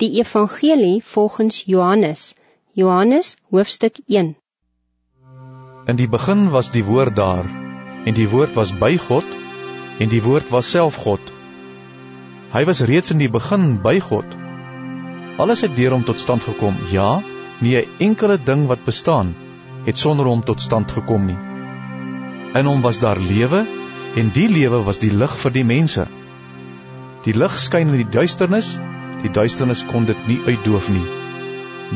Die Evangelie volgens Johannes. Johannes hoofstuk 1. In die begin was die woord daar, en die woord was by God, en die woord was self God. Hy was reeds in die begin by God. Alles het deur hom tot stand gekom. Ja, nie 'n enkele ding wat bestaan het sonder hom tot stand gekom nie. In hom was daar lewe, en die lewe was die lig vir die mense. Die lig skyn in die duisternis, Die duisternis kon dit nie uitdoof nie.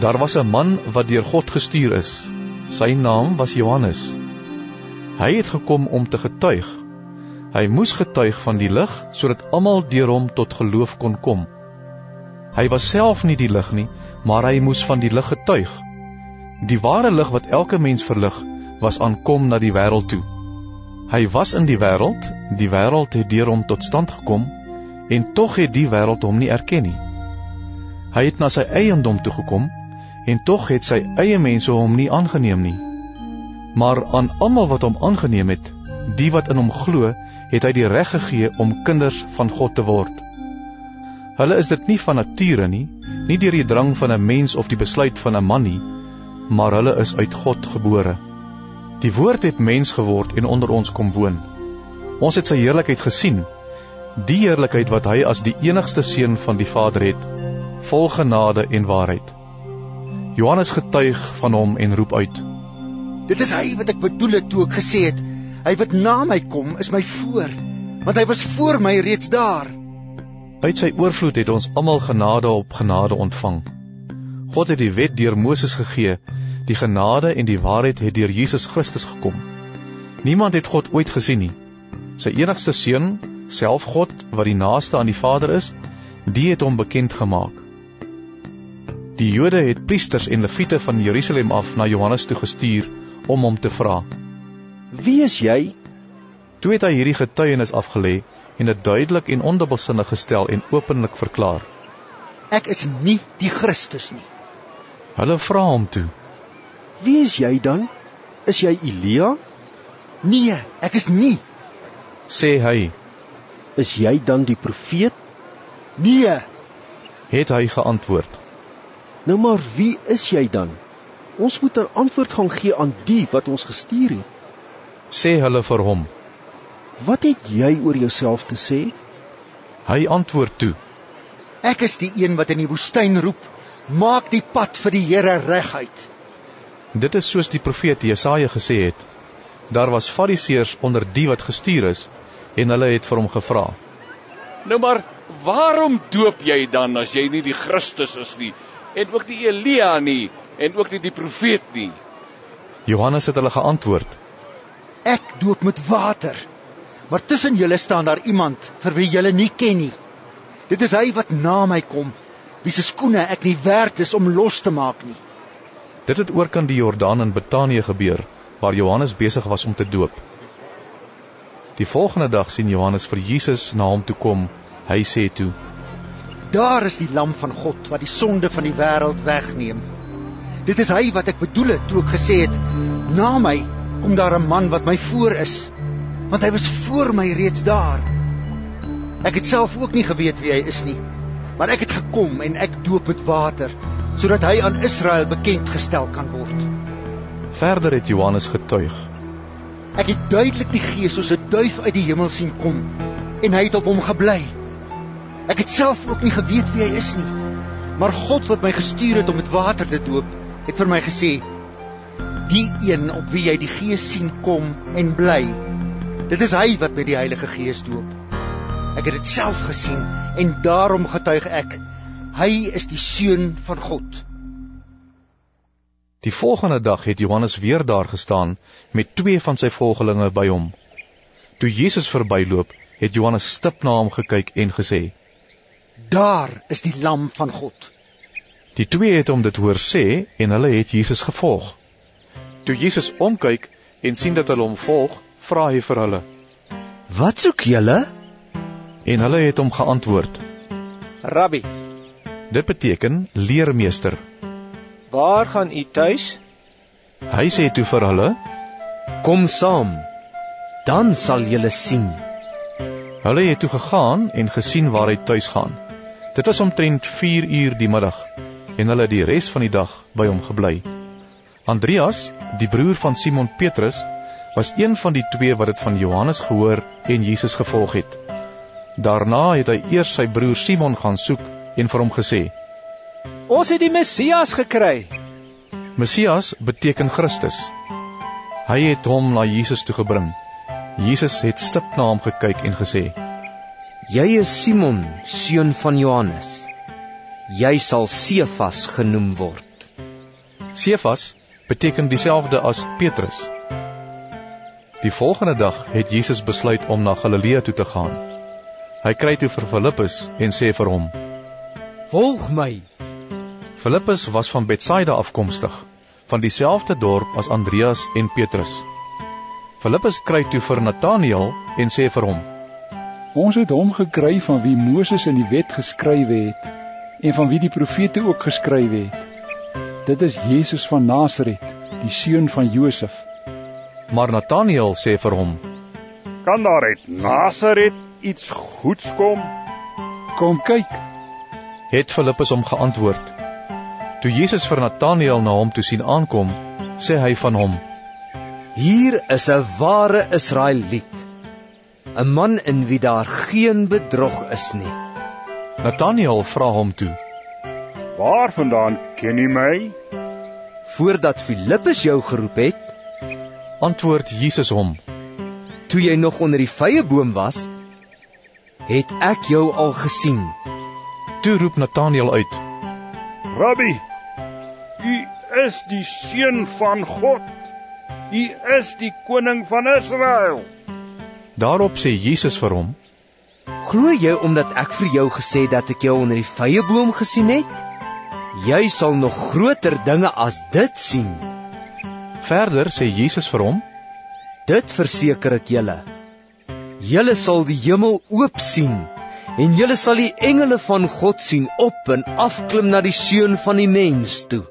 Daar was 'n man wat deur God gestuur is. Sy naam was Johannes. Hy het gekom om te getuig. Hy moes getuig van die lig sodat almal deur hom tot geloof kon kom. Hy was self nie die lig nie, maar hy moes van die lig getuig. Die ware lig wat elke mens verlig, was aankom na die wêreld toe. Hy was in die wêreld, die wêreld het deur hom tot stand gekom en tog het die wêreld hom nie erken nie. Hy het na sy eiendom toe gekom en tog het sy eie mense hom nie aangeneem nie. Maar aan almal wat hom aangeneem het, die wat in hom glo, het hy die reg gegee om kinders van God te word. Hulle is dit nie van nature nie, nie deur die drang van 'n mens of die besluit van 'n man nie, maar hulle is uit God gebore. Die woord het mens geword en onder ons kom woon. Ons het sy heerlikheid gesien, die heerlikheid wat hy as die enigste seun van die Vader het vol genade en waarheid. Johannes getuig van hom en roep uit: Dit is hy wat ek bedoel het toe ek gesê het, hy wat na my kom is my voor, want hy was voor my reeds daar. Uit sy oorvloed het ons almal genade op genade ontvang. God het die wet deur Moses gegee, die genade en die waarheid het deur Jesus Christus gekom. Niemand het God ooit gesien nie. Sy enigste seun, self God wat die naaste aan die Vader is, die het hom bekend gemaak. Die Jode het priesters en leviete van Jerusalem af na Johannes toe gestuur om hom te vra: "Wie is jy?" Toe het hy hierdie getuienis afgelê en dit duidelik en ondubbelsinnig gestel en openlik verklaar: "Ek is nie die Christus nie." Hulle vra hom toe: "Wie is jy dan? Is jy Elia?" "Nee, ek is nie." sê hy. "Is jy dan die profeet?" "Nee," het hy geantwoord. Nou maar wie is jy dan? Ons moet 'n antwoord gaan gee aan die wat ons gestuur het. Sê hulle vir hom. Wat het jy oor jouself te sê? Hy antwoord toe. Ek is die een wat in die woestyn roep, maak die pad vir die Here reguit. Dit is soos die profeet Jesaja gesê het. Daar was fariseërs onder die wat gestuur is en hulle het vir hom gevra. Nou maar, waarom doop jy dan as jy nie die Christus is nie? En ook die Elia nie en ook nie die profeet nie. Johannes het hulle geantwoord: Ek doop met water, maar tussen julle staan daar iemand vir wie julle nie ken nie. Dit is hy wat na my kom, wie se skoene ek nie werd is om los te maak nie. Dit het oor kan die Jordaan in Betanië gebeur waar Johannes besig was om te doop. Die volgende dag sien Johannes vir Jesus na hom toe kom. Hy sê toe: Daar is die lam van God wat die sonde van die wêreld wegneem. Dit is hy wat ek bedoel het toe ek gesê het: "Na my kom daar 'n man wat my voor is, want hy was voor my reeds daar." Ek het self ook nie geweet wie hy is nie, maar ek het gekom en ek doop met water sodat hy aan Israel bekend gestel kan word. Verder het Johannes getuig. Ek het duidelik die Gees soos 'n duif uit die hemel sien kom en hy het op hom gebly. Ek het self ook nie geweet wie hy is nie. Maar God wat my gestuur het om met water te doop, het vir my gesê: "Die een op wie jy die Gees sien kom en bly, dit is hy wat met die Heilige Gees doop." Ek het dit self gesien en daarom getuig ek: Hy is die seun van God. Die volgende dag het Johannes weer daar gestaan met twee van sy volgelinge by hom. Toe Jesus verbyloop, het Johannes stip na hom gekyk en gesê: Daar is die lam van God. Die twee het hom dit hoor sê en hulle het Jesus gevolg. Toe Jesus omkyk en sien dat hulle hom volg, vra hy vir hulle: "Wat soek julle?" En hulle het hom geantwoord: "Rabbi." Dit beteken leermeester. "Waar gaan u tuis?" Hy sê toe vir hulle: "Kom saam. Dan sal julle sien." Hulle het toe gegaan en gesien waar hy tuis gaan. Dit was omtrent 4 uur die middag en hulle die res van die dag by hom gebly. Andreas, die broer van Simon Petrus, was een van die twee wat dit van Johannes gehoor en Jesus gevolg het. Daarna het hy eers sy broer Simon gaan soek en vir hom gesê: Ons het die Messias gekry. Messias beteken Christus. Hy het hom na Jesus toe gebring. Jesus het stip na hom gekyk en gesê: Jy is Simon, seun van Johannes. Jy sal Sefas genoem word. Sefas beteken dieselfde as Petrus. Die volgende dag het Jesus besluit om na Galilea toe te gaan. Hy kry toe vir Filippus en sê vir hom: "Volg my." Filippus was van Betsaida afkomstig, van dieselfde dorp as Andreas en Petrus. Filippus kry toe vir Nataneel en sê vir hom: Ons het hom gekry van wie Moses in die wet geskryf het en van wie die profete ook geskryf het. Dit is Jesus van Nasaret, die seun van Josef. Maar Nataneel sê vir hom: Kan daar uit Nasaret iets goeds kom? Kom kyk. Het Filippus hom geantwoord. Toe Jesus vir Nataneel na hom toe sien aankom, sê hy van hom: Hier is 'n ware Israeliet 'n man in wie daar geen bedrog is nie. Nathanael vra hom toe: "Waarvandaan ken jy my?" Voordat Filippus jou geroep het, antwoord Jesus hom: "Toe jy nog onder die vrye boom was, het ek jou al gesien." Toe roep Nathanael uit: "Rabbi, U is die seun van God. U is die koning van Israel." Daarop sê Jesus vir hom: "Glo jy omdat ek vir jou gesê dat ek jou onder die vrye boom gesien het? Jy sal nog groter dinge as dit sien." Verder sê Jesus vir hom: "Dit verseker ek julle. Julle sal die hemel oop sien en julle sal die engele van God sien op en afklim na die seun van die mens toe."